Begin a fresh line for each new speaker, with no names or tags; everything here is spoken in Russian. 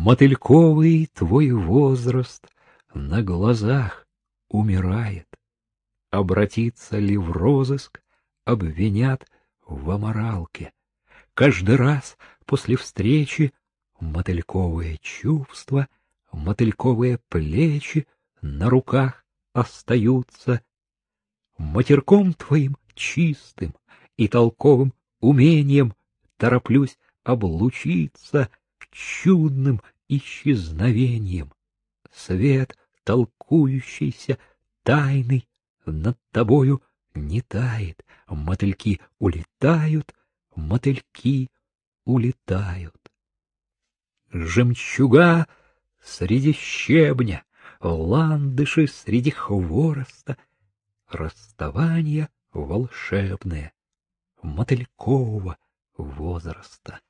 Мотыльковый твой возраст на глазах умирает. Обратиться ли в розыск, обвинят в аморалке. Каждый раз после встречи мотыльковые чувства, мотыльковые плечи на руках остаются. Матерком твоим чистым и толковым умением тороплюсь облучиться чудным исчезновением. Свет, толкующийся, тайный, над тобою не тает. Мотыльки улетают, мотыльки улетают. Жемчуга среди щебня, ландыши среди хвороста, расставание волшебное мотылькового возраста.